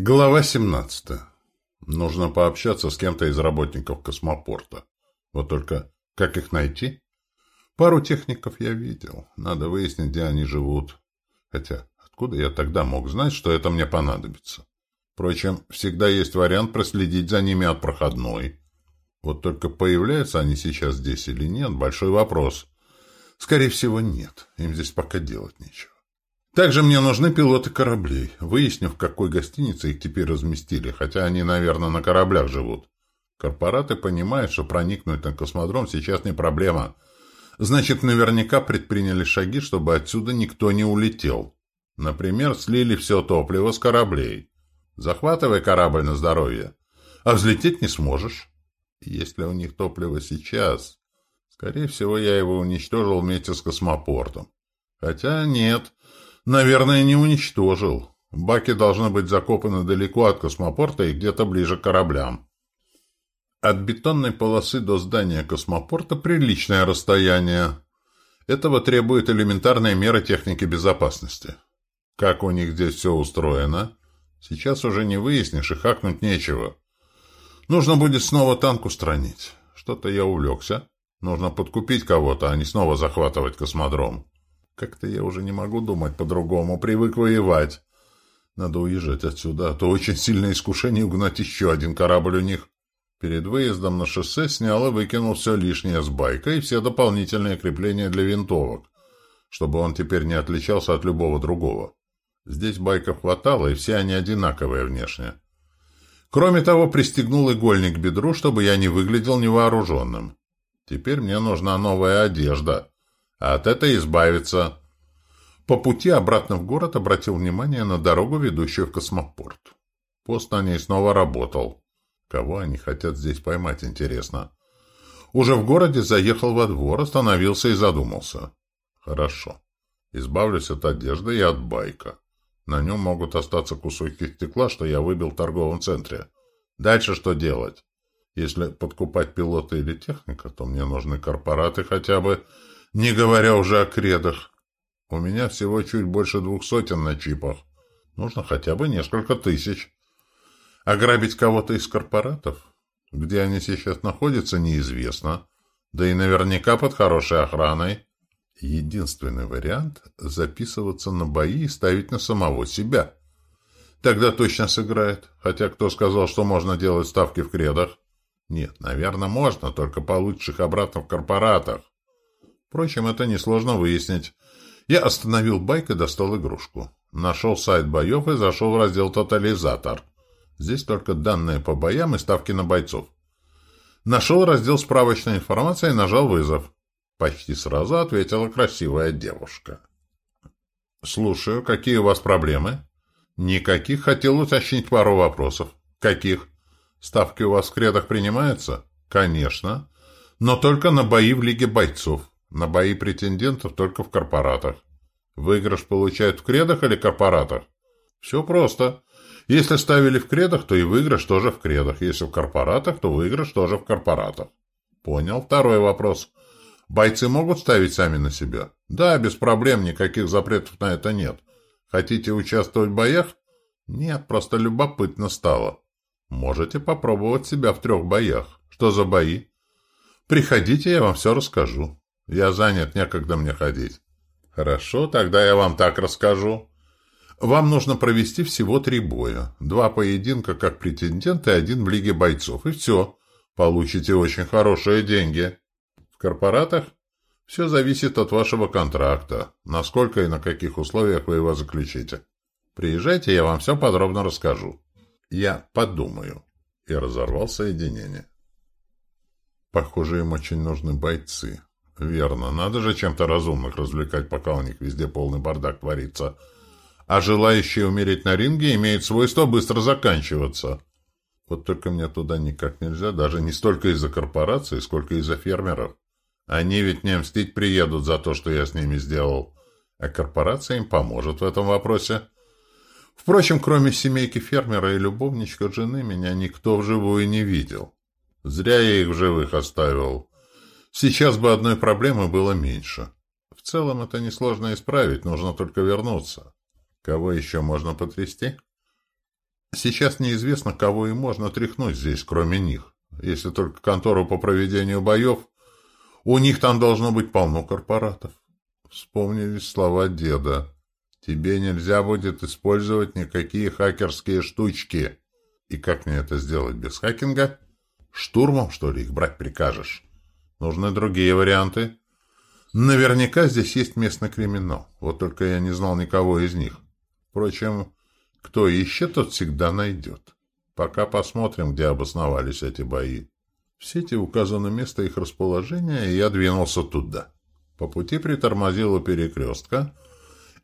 Глава 17. Нужно пообщаться с кем-то из работников космопорта. Вот только как их найти? Пару техников я видел. Надо выяснить, где они живут. Хотя, откуда я тогда мог знать, что это мне понадобится? Впрочем, всегда есть вариант проследить за ними от проходной. Вот только появляются они сейчас здесь или нет, большой вопрос. Скорее всего, нет. Им здесь пока делать нечего. Также мне нужны пилоты кораблей. Выясню, в какой гостинице их теперь разместили, хотя они, наверное, на кораблях живут. Корпораты понимают, что проникнуть на космодром сейчас не проблема. Значит, наверняка предприняли шаги, чтобы отсюда никто не улетел. Например, слили все топливо с кораблей. Захватывай корабль на здоровье. А взлететь не сможешь. Если у них топливо сейчас... Скорее всего, я его уничтожил вместе с космопортом. Хотя нет, Наверное, не уничтожил. Баки должны быть закопаны далеко от космопорта и где-то ближе к кораблям. От бетонной полосы до здания космопорта приличное расстояние. Этого требует элементарные меры техники безопасности. Как у них здесь все устроено? Сейчас уже не выяснишь и хакнуть нечего. Нужно будет снова танк устранить. Что-то я увлекся. Нужно подкупить кого-то, а не снова захватывать космодром. Как-то я уже не могу думать по-другому, привык воевать. Надо уезжать отсюда, а то очень сильное искушение угнать еще один корабль у них. Перед выездом на шоссе снял и выкинул все лишнее с байка и все дополнительные крепления для винтовок, чтобы он теперь не отличался от любого другого. Здесь байков хватало, и все они одинаковые внешне. Кроме того, пристегнул игольник к бедру, чтобы я не выглядел невооруженным. Теперь мне нужна новая одежда а от этой избавиться. По пути обратно в город обратил внимание на дорогу, ведущую в космопорт. Пост на ней снова работал. Кого они хотят здесь поймать, интересно. Уже в городе заехал во двор, остановился и задумался. Хорошо. Избавлюсь от одежды и от байка. На нем могут остаться кусочки стекла, что я выбил в торговом центре. Дальше что делать? Если подкупать пилота или техника, то мне нужны корпораты хотя бы не говоря уже о кредах. У меня всего чуть больше двух сотен на чипах. Нужно хотя бы несколько тысяч. Ограбить кого-то из корпоратов? Где они сейчас находятся, неизвестно. Да и наверняка под хорошей охраной. Единственный вариант – записываться на бои и ставить на самого себя. Тогда точно сыграет. Хотя кто сказал, что можно делать ставки в кредах? Нет, наверное, можно, только получишь их обратно в корпоратах. Впрочем, это несложно выяснить. Я остановил байк и достал игрушку. Нашел сайт боев и зашел в раздел «Тотализатор». Здесь только данные по боям и ставки на бойцов. Нашел раздел «Справочная информация» и нажал вызов. Почти сразу ответила красивая девушка. «Слушаю, какие у вас проблемы?» «Никаких. Хотел уточнить пару вопросов». «Каких?» «Ставки у вас в кредах принимаются?» «Конечно. Но только на бои в Лиге бойцов. На бои претендентов только в корпоратах. Выигрыш получают в кредах или корпоратах? Все просто. Если ставили в кредах, то и выигрыш тоже в кредах. Если в корпоратах, то выигрыш тоже в корпоратах. Понял. Второй вопрос. Бойцы могут ставить сами на себя? Да, без проблем, никаких запретов на это нет. Хотите участвовать в боях? Нет, просто любопытно стало. Можете попробовать себя в трех боях. Что за бои? Приходите, я вам все расскажу. Я занят, некогда мне ходить. Хорошо, тогда я вам так расскажу. Вам нужно провести всего три боя. Два поединка как претендент и один в Лиге бойцов. И все. Получите очень хорошие деньги. В корпоратах? Все зависит от вашего контракта. Насколько и на каких условиях вы его заключите. Приезжайте, я вам все подробно расскажу. Я подумаю. И разорвал соединение. Похоже, им очень нужны бойцы. Верно. Надо же чем-то разумных развлекать, пока у них везде полный бардак творится. А желающие умереть на ринге имеют свойство быстро заканчиваться. Вот только мне туда никак нельзя, даже не столько из-за корпорации, сколько из-за фермеров. Они ведь не мстить приедут за то, что я с ними сделал. А корпорация им поможет в этом вопросе. Впрочем, кроме семейки фермера и любовничка жены, меня никто вживую не видел. Зря я их в живых оставил. Сейчас бы одной проблемы было меньше. В целом это несложно исправить, нужно только вернуться. Кого еще можно потрясти? Сейчас неизвестно, кого и можно тряхнуть здесь, кроме них. Если только контору по проведению боев, у них там должно быть полно корпоратов. Вспомнились слова деда. Тебе нельзя будет использовать никакие хакерские штучки. И как мне это сделать без хакинга? Штурмом, что ли, их брать прикажешь? Нужны другие варианты. Наверняка здесь есть местный криминал. Вот только я не знал никого из них. Впрочем, кто ищет, тот всегда найдет. Пока посмотрим, где обосновались эти бои. В сети указано место их расположения, и я двинулся туда. По пути притормозил у перекрестка —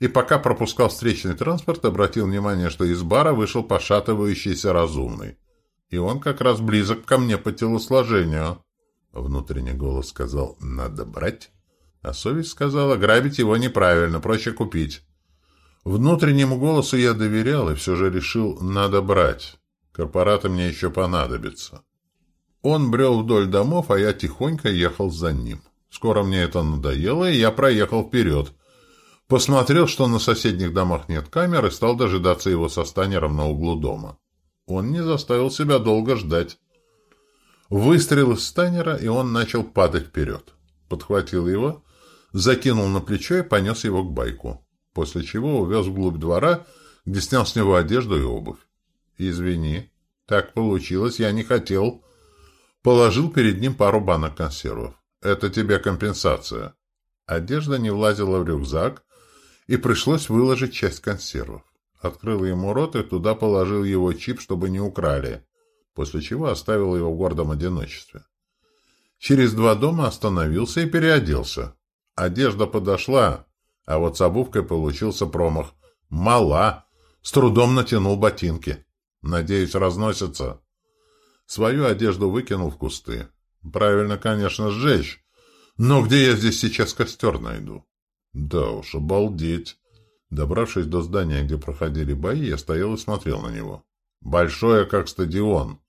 и пока пропускал встречный транспорт, обратил внимание, что из бара вышел пошатывающийся разумный. И он как раз близок ко мне по телосложению. Внутренний голос сказал «надо брать», а совесть сказала «грабить его неправильно, проще купить». Внутреннему голосу я доверял и все же решил «надо брать». Корпораты мне еще понадобятся. Он брел вдоль домов, а я тихонько ехал за ним. Скоро мне это надоело, и я проехал вперед – Посмотрел, что на соседних домах нет камер, и стал дожидаться его со станером на углу дома. Он не заставил себя долго ждать. Выстрел из станера, и он начал падать вперед. Подхватил его, закинул на плечо и понес его к байку, после чего увез вглубь двора, где снял с него одежду и обувь. «Извини, так получилось, я не хотел». Положил перед ним пару банок консервов. «Это тебе компенсация». Одежда не влазила в рюкзак, и пришлось выложить часть консервов. Открыл ему рот и туда положил его чип, чтобы не украли, после чего оставил его в гордом одиночестве. Через два дома остановился и переоделся. Одежда подошла, а вот с обувкой получился промах. Мала! С трудом натянул ботинки. Надеюсь, разносятся. Свою одежду выкинул в кусты. Правильно, конечно, сжечь. Но где я здесь сейчас костер найду? Да уж, обалдеть. Добравшись до здания, где проходили бои, я стоял и смотрел на него. Большое, как стадион.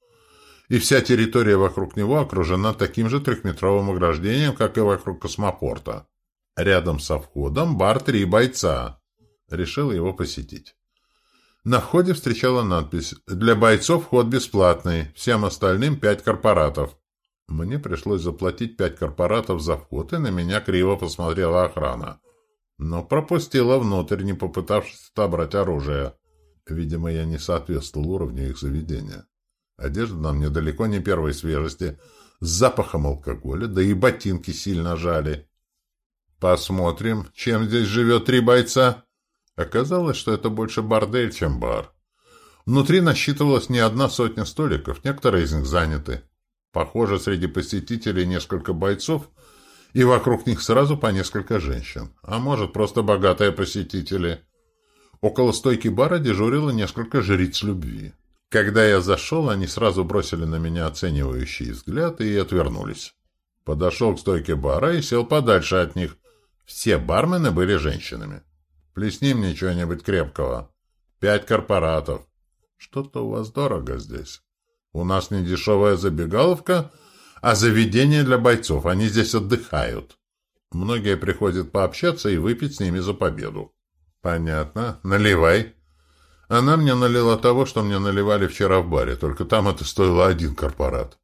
И вся территория вокруг него окружена таким же трехметровым ограждением, как и вокруг космопорта. Рядом со входом бар «Три бойца». Решил его посетить. На входе встречала надпись «Для бойцов вход бесплатный, всем остальным пять корпоратов». Мне пришлось заплатить пять корпоратов за вход, и на меня криво посмотрела охрана но пропустила внутрь, не попытавшись отобрать оружие. Видимо, я не соответствовал уровню их заведения. Одежда на мне далеко не первой свежести, с запахом алкоголя, да и ботинки сильно жали. Посмотрим, чем здесь живет три бойца. Оказалось, что это больше бордель, чем бар. Внутри насчитывалось не одна сотня столиков, некоторые из них заняты. Похоже, среди посетителей несколько бойцов — и вокруг них сразу по несколько женщин, а может, просто богатые посетители. Около стойки бара дежурило несколько жриц любви. Когда я зашел, они сразу бросили на меня оценивающий взгляд и отвернулись. Подошел к стойке бара и сел подальше от них. Все бармены были женщинами. Плесни мне чего-нибудь крепкого. Пять корпоратов. Что-то у вас дорого здесь. У нас не дешевая забегаловка — а заведение для бойцов. Они здесь отдыхают. Многие приходят пообщаться и выпить с ними за победу. Понятно. Наливай. Она мне налила того, что мне наливали вчера в баре, только там это стоило один корпорат.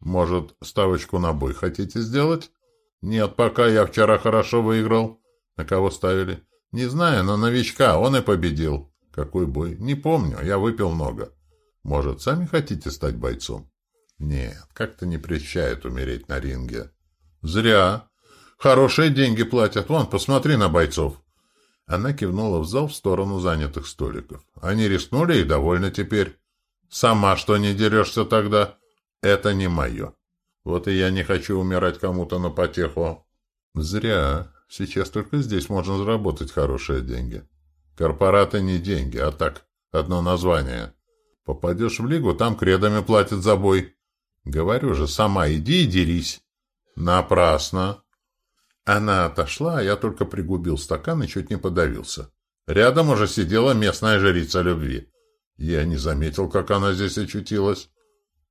Может, ставочку на бой хотите сделать? Нет, пока я вчера хорошо выиграл. На кого ставили? Не знаю, на новичка, он и победил. Какой бой? Не помню, я выпил много. Может, сами хотите стать бойцом? Нет, как-то не прельщает умереть на ринге. Зря. Хорошие деньги платят. Вон, посмотри на бойцов. Она кивнула в зал в сторону занятых столиков. Они рискнули и довольны теперь. Сама что не дерешься тогда? Это не мое. Вот и я не хочу умирать кому-то на потеху. Зря. Сейчас только здесь можно заработать хорошие деньги. Корпораты не деньги, а так, одно название. Попадешь в лигу, там кредами платят за бой. Говорю же, сама иди и дерись. Напрасно. Она отошла, а я только пригубил стакан и чуть не подавился. Рядом уже сидела местная жрица любви. Я не заметил, как она здесь очутилась.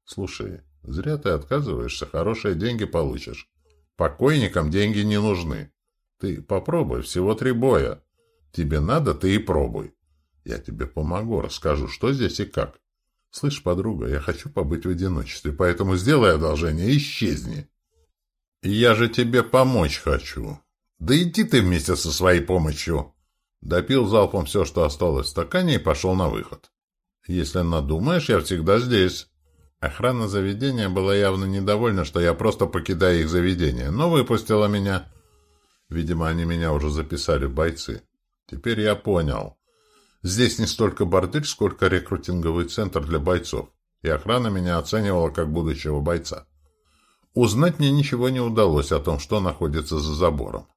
Слушай, зря ты отказываешься, хорошие деньги получишь. Покойникам деньги не нужны. Ты попробуй, всего три боя. Тебе надо, ты и пробуй. Я тебе помогу, расскажу, что здесь и как. Слышь, подруга, я хочу побыть в одиночестве, поэтому сделай одолжение и исчезни. Я же тебе помочь хочу. Да иди ты вместе со своей помощью. Допил залпом все, что осталось в стакане, и пошел на выход. Если надумаешь, я всегда здесь. Охрана заведения была явно недовольна, что я просто покидаю их заведение, но выпустила меня. Видимо, они меня уже записали бойцы. Теперь я понял. Здесь не столько бордель, сколько рекрутинговый центр для бойцов, и охрана меня оценивала как будущего бойца. Узнать мне ничего не удалось о том, что находится за забором.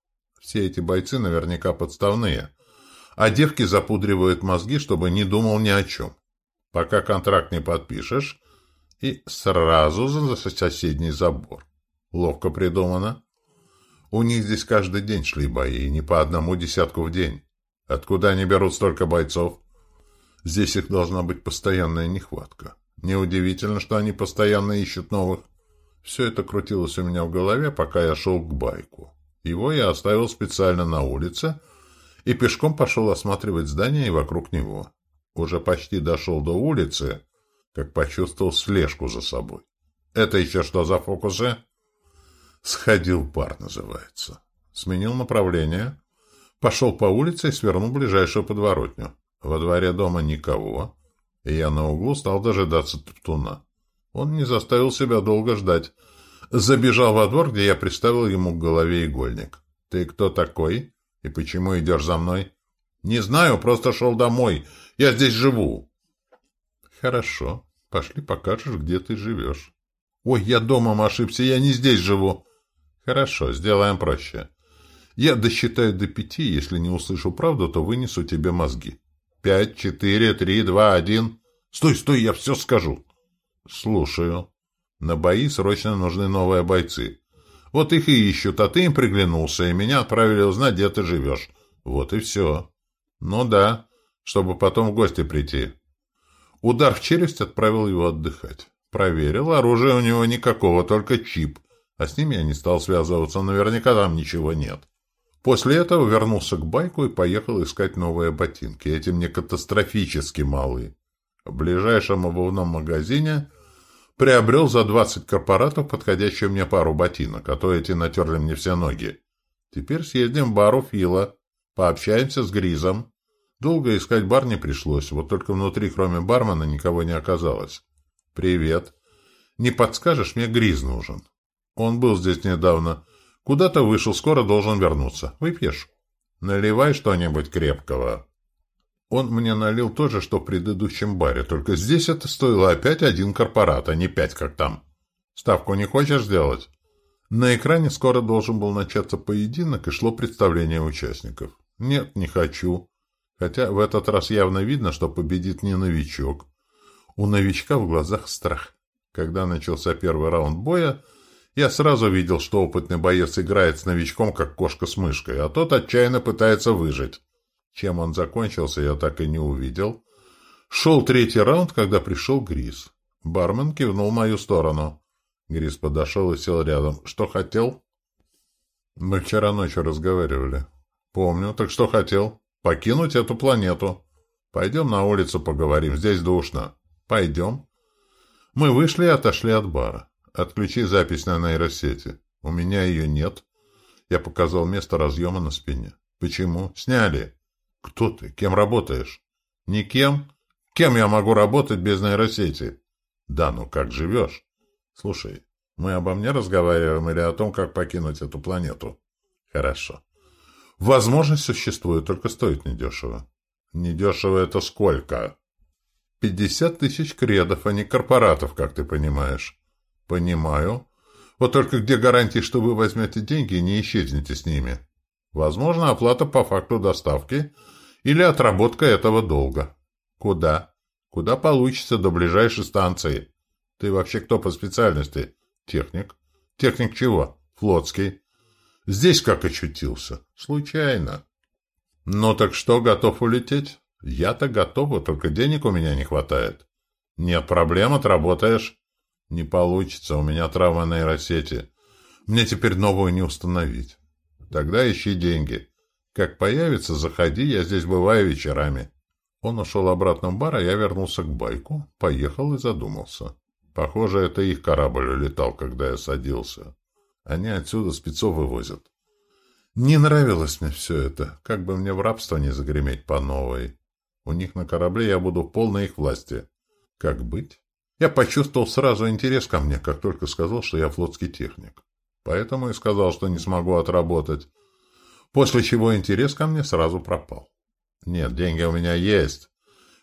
Все эти бойцы наверняка подставные, а девки запудривают мозги, чтобы не думал ни о чем. Пока контракт не подпишешь, и сразу за соседний забор. Ловко придумано. У них здесь каждый день шли бои, и не по одному десятку в день. Откуда они берут столько бойцов? Здесь их должна быть постоянная нехватка. Неудивительно, что они постоянно ищут новых. Все это крутилось у меня в голове, пока я шел к байку. Его я оставил специально на улице и пешком пошел осматривать здание и вокруг него. Уже почти дошел до улицы, как почувствовал слежку за собой. Это еще что за фокусы? Сходил пар, называется. Сменил направление, Пошел по улице и свернул ближайшую подворотню. Во дворе дома никого, и я на углу стал дожидаться Топтуна. Он не заставил себя долго ждать. Забежал во двор, где я приставил ему к голове игольник. «Ты кто такой? И почему идешь за мной?» «Не знаю, просто шел домой. Я здесь живу». «Хорошо. Пошли покажешь, где ты живешь». «Ой, я домом ошибся, я не здесь живу». «Хорошо, сделаем проще. Я досчитаю до пяти, если не услышу правду, то вынесу тебе мозги. Пять, четыре, три, два, один. Стой, стой, я все скажу. Слушаю. На бои срочно нужны новые бойцы. Вот их и ищут, а ты им приглянулся, и меня отправили узнать, где ты живешь. Вот и все. Ну да, чтобы потом в гости прийти. Удар в челюсть отправил его отдыхать. Проверил, оружия у него никакого, только чип. А с ним я не стал связываться, наверняка там ничего нет. После этого вернулся к байку и поехал искать новые ботинки. Эти мне катастрофически малые. В ближайшем обувном магазине приобрел за 20 корпоратов подходящую мне пару ботинок, а то эти натерли мне все ноги. Теперь съездим в бар у Фила, пообщаемся с Гризом. Долго искать бар не пришлось, вот только внутри, кроме бармена, никого не оказалось. «Привет. Не подскажешь, мне Гриз нужен. Он был здесь недавно». Куда-то вышел, скоро должен вернуться. Выпьешь? Наливай что-нибудь крепкого. Он мне налил то же, что в предыдущем баре, только здесь это стоило опять один корпорат, а не пять, как там. Ставку не хочешь сделать? На экране скоро должен был начаться поединок, и шло представление участников. Нет, не хочу. Хотя в этот раз явно видно, что победит не новичок. У новичка в глазах страх. Когда начался первый раунд боя, я сразу видел, что опытный боец играет с новичком, как кошка с мышкой, а тот отчаянно пытается выжить. Чем он закончился, я так и не увидел. Шел третий раунд, когда пришел Грис. Бармен кивнул в мою сторону. Грис подошел и сел рядом. «Что хотел?» «Мы вчера ночью разговаривали». «Помню. Так что хотел?» «Покинуть эту планету». «Пойдем на улицу поговорим. Здесь душно». «Пойдем». Мы вышли и отошли от бара. Отключи запись на нейросети. У меня ее нет. Я показал место разъема на спине. Почему? Сняли. Кто ты? Кем работаешь? Никем? Кем я могу работать без нейросети? Да, ну как живешь? Слушай, мы обо мне разговариваем или о том, как покинуть эту планету? Хорошо. Возможность существует, только стоит недешево. Недешево это сколько? Пятьдесят тысяч кредов, а не корпоратов, как ты понимаешь. Понимаю. Вот только где гарантии, что вы возьмете деньги и не исчезнете с ними? Возможно, оплата по факту доставки или отработка этого долга. Куда? Куда получится до ближайшей станции? Ты вообще кто по специальности? Техник. Техник чего? Флотский. Здесь как очутился? Случайно. Ну так что, готов улететь? Я-то готова, только денег у меня не хватает. Нет проблем, отработаешь. Не получится, у меня травма нейросети. Мне теперь новую не установить. Тогда ищи деньги. Как появится, заходи, я здесь бываю вечерами. Он ушел обратно в бар, а я вернулся к байку, поехал и задумался. Похоже, это их корабль улетал, когда я садился. Они отсюда спецов вывозят. Не нравилось мне все это, как бы мне в рабство не загреметь по новой. У них на корабле я буду в полной их власти. Как быть? Я почувствовал сразу интерес ко мне, как только сказал, что я флотский техник. Поэтому и сказал, что не смогу отработать. После чего интерес ко мне сразу пропал. Нет, деньги у меня есть.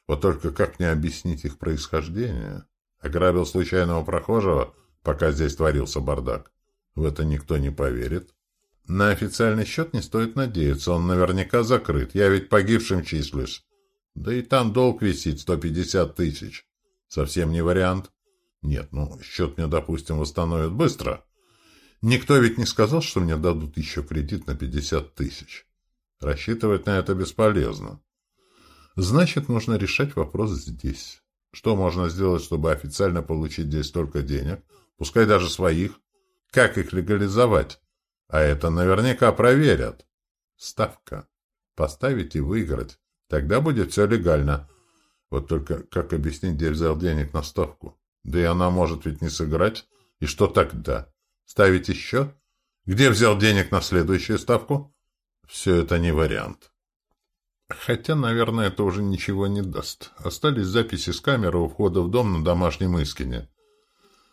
Вот только как мне объяснить их происхождение? Ограбил случайного прохожего, пока здесь творился бардак. В это никто не поверит. На официальный счет не стоит надеяться, он наверняка закрыт. Я ведь погибшим числюсь. Да и там долг висит 150 тысяч. Совсем не вариант. Нет, ну, счет мне, допустим, восстановят быстро. Никто ведь не сказал, что мне дадут еще кредит на 50 тысяч. Рассчитывать на это бесполезно. Значит, нужно решать вопрос здесь. Что можно сделать, чтобы официально получить здесь столько денег? Пускай даже своих. Как их легализовать? А это наверняка проверят. Ставка. Поставить и выиграть. Тогда будет все легально. Вот только как объяснить, где взял денег на ставку? Да и она может ведь не сыграть. И что тогда? Ставить еще? Где взял денег на следующую ставку? Все это не вариант. Хотя, наверное, это уже ничего не даст. Остались записи с камеры у входа в дом на домашнем Искине.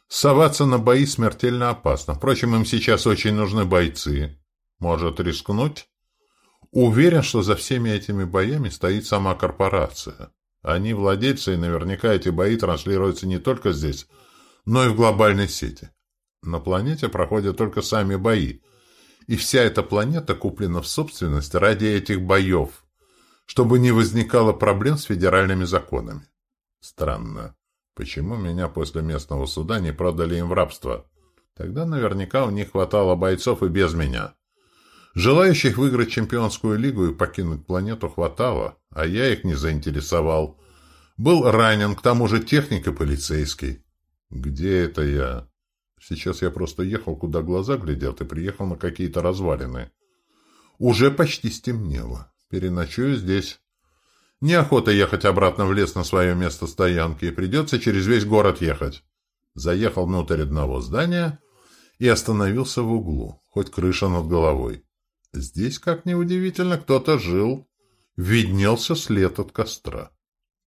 Соваться на бои смертельно опасно. Впрочем, им сейчас очень нужны бойцы. Может рискнуть? Уверен, что за всеми этими боями стоит сама корпорация. Они владельцы, и наверняка эти бои транслируются не только здесь, но и в глобальной сети. На планете проходят только сами бои, и вся эта планета куплена в собственность ради этих боев, чтобы не возникало проблем с федеральными законами. Странно. Почему меня после местного суда не продали им в рабство? Тогда наверняка у них хватало бойцов и без меня. Желающих выиграть чемпионскую лигу и покинуть планету хватало, а я их не заинтересовал. Был ранен, к тому же техник и полицейский. Где это я? Сейчас я просто ехал, куда глаза глядят, и приехал на какие-то развалины. Уже почти стемнело. Переночую здесь. Неохота ехать обратно в лес на свое место стоянки, придется через весь город ехать. Заехал внутрь одного здания и остановился в углу, хоть крыша над головой. Здесь, как ни удивительно, кто-то жил. Виднелся след от костра.